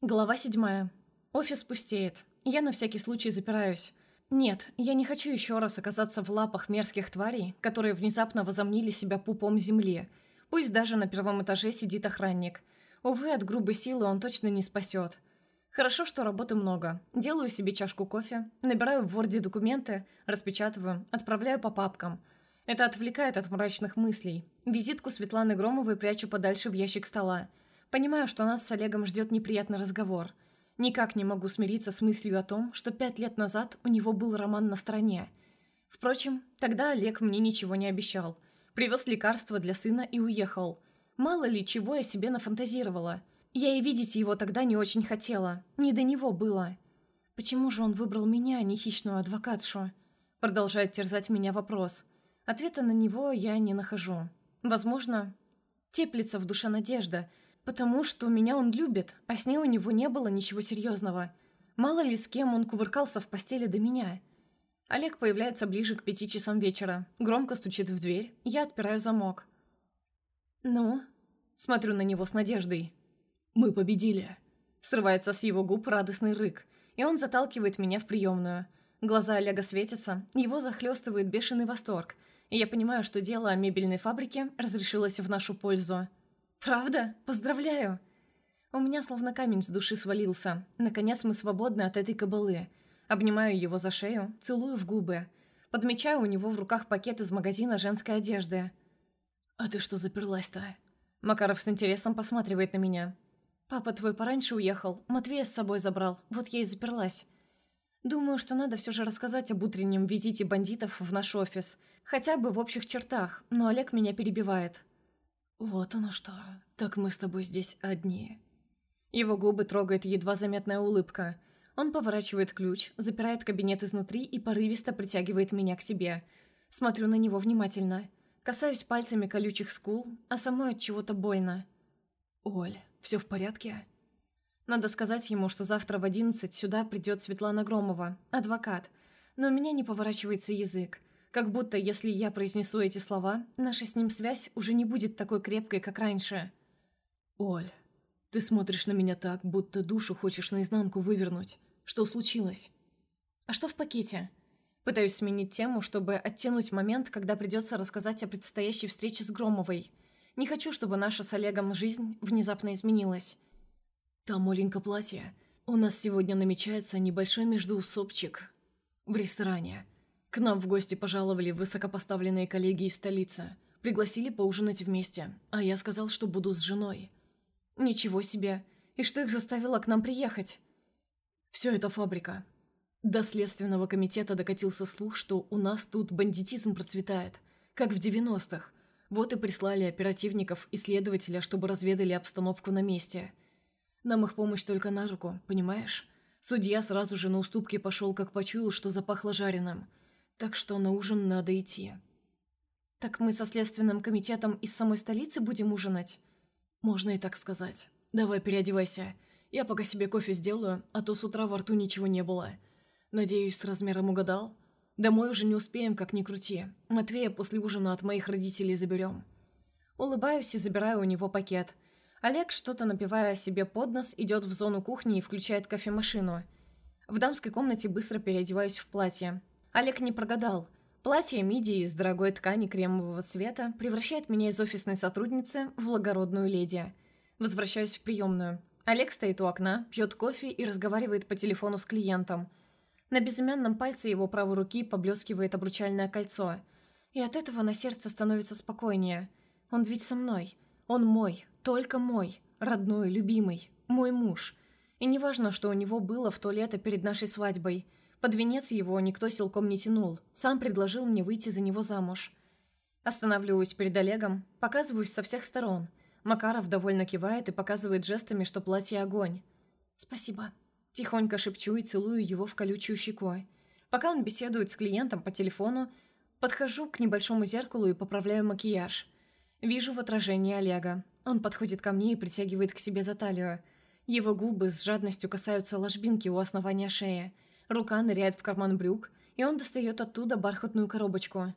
Глава седьмая. Офис пустеет. Я на всякий случай запираюсь. Нет, я не хочу еще раз оказаться в лапах мерзких тварей, которые внезапно возомнили себя пупом земли. Пусть даже на первом этаже сидит охранник. Увы, от грубой силы он точно не спасет. Хорошо, что работы много. Делаю себе чашку кофе, набираю в Word документы, распечатываю, отправляю по папкам. Это отвлекает от мрачных мыслей. Визитку Светланы Громовой прячу подальше в ящик стола. Понимаю, что нас с Олегом ждет неприятный разговор. Никак не могу смириться с мыслью о том, что пять лет назад у него был роман на стороне. Впрочем, тогда Олег мне ничего не обещал. Привез лекарства для сына и уехал. Мало ли чего я себе нафантазировала. Я и видеть его тогда не очень хотела. Не до него было. Почему же он выбрал меня, а не хищную адвокатшу? Продолжает терзать меня вопрос. Ответа на него я не нахожу. Возможно, теплится в душе надежда – Потому что меня он любит, а с ней у него не было ничего серьезного. Мало ли с кем он кувыркался в постели до меня. Олег появляется ближе к пяти часам вечера. Громко стучит в дверь. Я отпираю замок. «Ну?» Смотрю на него с надеждой. «Мы победили!» Срывается с его губ радостный рык, и он заталкивает меня в приемную. Глаза Олега светятся, его захлестывает бешеный восторг, и я понимаю, что дело о мебельной фабрике разрешилось в нашу пользу. «Правда? Поздравляю!» У меня словно камень с души свалился. Наконец мы свободны от этой кабалы. Обнимаю его за шею, целую в губы. Подмечаю у него в руках пакет из магазина женской одежды. «А ты что заперлась-то?» Макаров с интересом посматривает на меня. «Папа твой пораньше уехал, Матвея с собой забрал, вот я и заперлась». Думаю, что надо все же рассказать об утреннем визите бандитов в наш офис. Хотя бы в общих чертах, но Олег меня перебивает. «Вот оно что. Так мы с тобой здесь одни». Его губы трогает едва заметная улыбка. Он поворачивает ключ, запирает кабинет изнутри и порывисто притягивает меня к себе. Смотрю на него внимательно. Касаюсь пальцами колючих скул, а самой от чего-то больно. «Оль, все в порядке?» Надо сказать ему, что завтра в одиннадцать сюда придет Светлана Громова, адвокат. Но у меня не поворачивается язык. Как будто, если я произнесу эти слова, наша с ним связь уже не будет такой крепкой, как раньше. «Оль, ты смотришь на меня так, будто душу хочешь наизнанку вывернуть. Что случилось?» «А что в пакете?» Пытаюсь сменить тему, чтобы оттянуть момент, когда придется рассказать о предстоящей встрече с Громовой. Не хочу, чтобы наша с Олегом жизнь внезапно изменилась. «Там, Оленька, платье. У нас сегодня намечается небольшой междуусобчик в ресторане». К нам в гости пожаловали высокопоставленные коллеги из столицы. Пригласили поужинать вместе, а я сказал, что буду с женой. Ничего себе. И что их заставило к нам приехать? Все это фабрика. До следственного комитета докатился слух, что у нас тут бандитизм процветает, как в 90-х. Вот и прислали оперативников и следователя, чтобы разведали обстановку на месте. Нам их помощь только на руку, понимаешь? Судья сразу же на уступки пошел, как почуял, что запахло жареным – так что на ужин надо идти. Так мы со следственным комитетом из самой столицы будем ужинать? Можно и так сказать. Давай переодевайся. Я пока себе кофе сделаю, а то с утра во рту ничего не было. Надеюсь, с размером угадал? Домой уже не успеем, как ни крути. Матвея после ужина от моих родителей заберем. Улыбаюсь и забираю у него пакет. Олег, что-то напивая себе под нос, идет в зону кухни и включает кофемашину. В дамской комнате быстро переодеваюсь в платье. Олег не прогадал. Платье миди из дорогой ткани кремового цвета превращает меня из офисной сотрудницы в благородную леди. Возвращаюсь в приемную. Олег стоит у окна, пьет кофе и разговаривает по телефону с клиентом. На безымянном пальце его правой руки поблескивает обручальное кольцо. И от этого на сердце становится спокойнее. Он ведь со мной. Он мой, только мой, родной, любимый, мой муж. И неважно, что у него было в то лето перед нашей свадьбой – под венец его никто силком не тянул, сам предложил мне выйти за него замуж. Останавливаюсь перед Олегом, показываюсь со всех сторон. Макаров довольно кивает и показывает жестами, что платье огонь. «Спасибо». Тихонько шепчу и целую его в колючую щеку. Пока он беседует с клиентом по телефону, подхожу к небольшому зеркалу и поправляю макияж. Вижу в отражении Олега. Он подходит ко мне и притягивает к себе за талию. Его губы с жадностью касаются ложбинки у основания шеи – Рука ныряет в карман брюк, и он достает оттуда бархатную коробочку.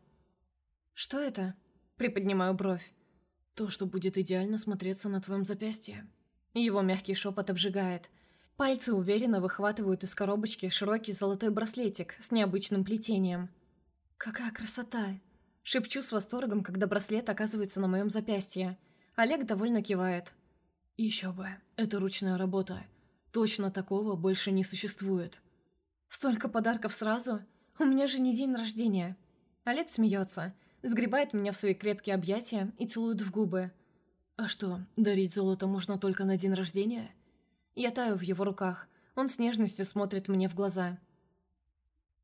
«Что это?» Приподнимаю бровь. «То, что будет идеально смотреться на твоем запястье». Его мягкий шепот обжигает. Пальцы уверенно выхватывают из коробочки широкий золотой браслетик с необычным плетением. «Какая красота!» Шепчу с восторгом, когда браслет оказывается на моем запястье. Олег довольно кивает. «Еще бы, это ручная работа. Точно такого больше не существует». «Столько подарков сразу? У меня же не день рождения». Олег смеется, сгребает меня в свои крепкие объятия и целует в губы. «А что, дарить золото можно только на день рождения?» Я таю в его руках. Он с нежностью смотрит мне в глаза.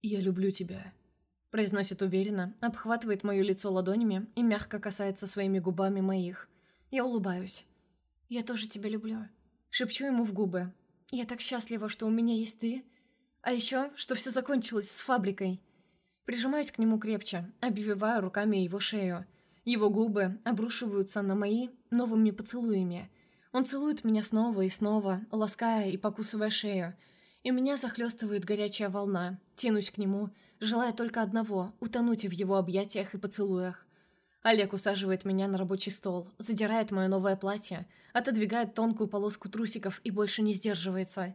«Я люблю тебя», — произносит уверенно, обхватывает мое лицо ладонями и мягко касается своими губами моих. Я улыбаюсь. «Я тоже тебя люблю». Шепчу ему в губы. «Я так счастлива, что у меня есть ты. А еще, что все закончилось с фабрикой». Прижимаюсь к нему крепче, обвиваю руками его шею. Его губы обрушиваются на мои новыми поцелуями. Он целует меня снова и снова, лаская и покусывая шею. И меня захлестывает горячая волна. Тянусь к нему, желая только одного – утонуть в его объятиях и поцелуях. Олег усаживает меня на рабочий стол, задирает мое новое платье, отодвигает тонкую полоску трусиков и больше не сдерживается.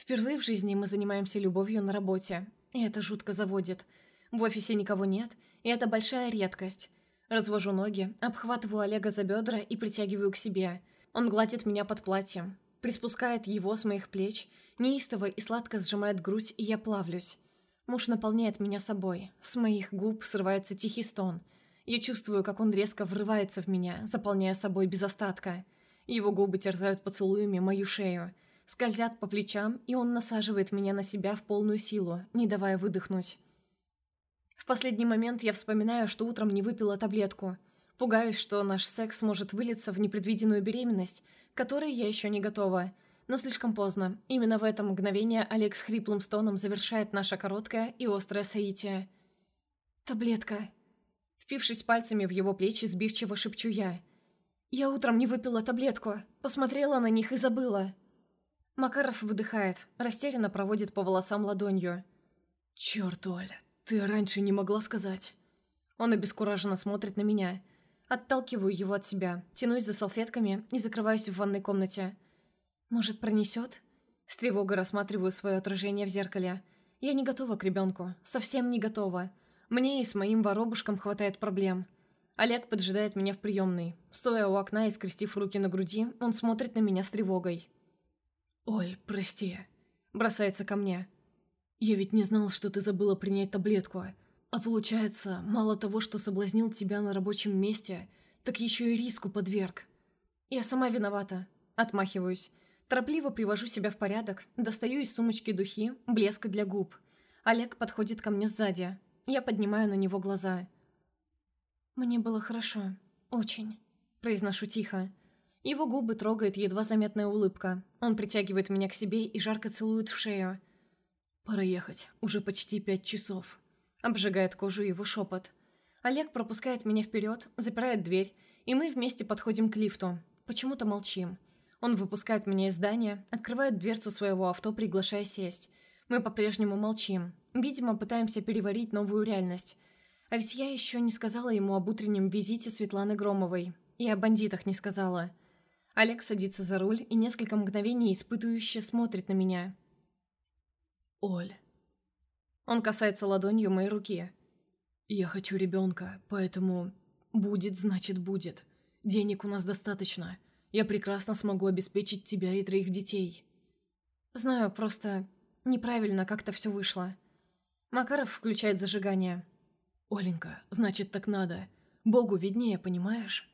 Впервые в жизни мы занимаемся любовью на работе, и это жутко заводит. В офисе никого нет, и это большая редкость. Развожу ноги, обхватываю Олега за бедра и притягиваю к себе. Он гладит меня под платьем, приспускает его с моих плеч, неистово и сладко сжимает грудь, и я плавлюсь. Муж наполняет меня собой, с моих губ срывается тихий стон – я чувствую, как он резко врывается в меня, заполняя собой без остатка. Его губы терзают поцелуями мою шею, скользят по плечам, и он насаживает меня на себя в полную силу, не давая выдохнуть. В последний момент я вспоминаю, что утром не выпила таблетку. Пугаюсь, что наш секс может вылиться в непредвиденную беременность, к которой я еще не готова. Но слишком поздно. Именно в это мгновение Олег с хриплым стоном завершает наше короткое и острое соитие. «Таблетка», Впившись пальцами в его плечи, сбивчиво шепчу я. «Я утром не выпила таблетку. Посмотрела на них и забыла». Макаров выдыхает, растерянно проводит по волосам ладонью. «Чёрт, Оль, ты раньше не могла сказать». Он обескураженно смотрит на меня. Отталкиваю его от себя, тянусь за салфетками и закрываюсь в ванной комнате. «Может, пронесет?» С тревогой рассматриваю свое отражение в зеркале. Я не готова к ребенку, совсем не готова. Мне и с моим воробушком хватает проблем. Олег поджидает меня в приемной. Стоя у окна и скрестив руки на груди, он смотрит на меня с тревогой. «Ой, прости», — бросается ко мне. «Я ведь не знал, что ты забыла принять таблетку. А получается, мало того, что соблазнил тебя на рабочем месте, так еще и риску подверг». «Я сама виновата», — отмахиваюсь. Торопливо привожу себя в порядок, достаю из сумочки духи, блеска для губ. Олег подходит ко мне сзади, я поднимаю на него глаза. «Мне было хорошо. Очень», — произношу тихо. Его губы трогает едва заметная улыбка. Он притягивает меня к себе и жарко целует в шею. «Пора ехать. Уже почти пять часов». Обжигает кожу его шепот. Олег пропускает меня вперед, запирает дверь, и мы вместе подходим к лифту. Почему-то молчим. Он выпускает меня из здания, открывает дверцу своего авто, приглашая сесть. Мы по-прежнему молчим. Видимо, пытаемся переварить новую реальность. А ведь я еще не сказала ему об утреннем визите Светланы Громовой. И о бандитах не сказала. Олег садится за руль и несколько мгновений испытывающе смотрит на меня. «Оль». Он касается ладонью моей руки. «Я хочу ребенка, поэтому... Будет, значит, будет. Денег у нас достаточно. Я прекрасно смогу обеспечить тебя и троих детей». «Знаю, просто неправильно как-то все вышло». Макаров включает зажигание. «Оленька, значит, так надо. Богу виднее, понимаешь?»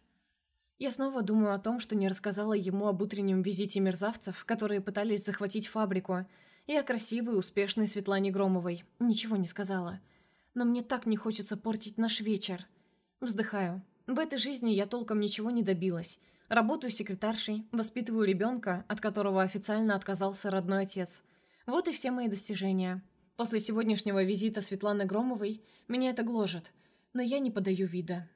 Я снова думаю о том, что не рассказала ему об утреннем визите мерзавцев, которые пытались захватить фабрику, и о красивой, успешной Светлане Громовой. Ничего не сказала. Но мне так не хочется портить наш вечер. Вздыхаю. В этой жизни я толком ничего не добилась. Работаю секретаршей, воспитываю ребенка, от которого официально отказался родной отец. Вот и все мои достижения. После сегодняшнего визита Светланы Громовой меня это гложет, но я не подаю вида.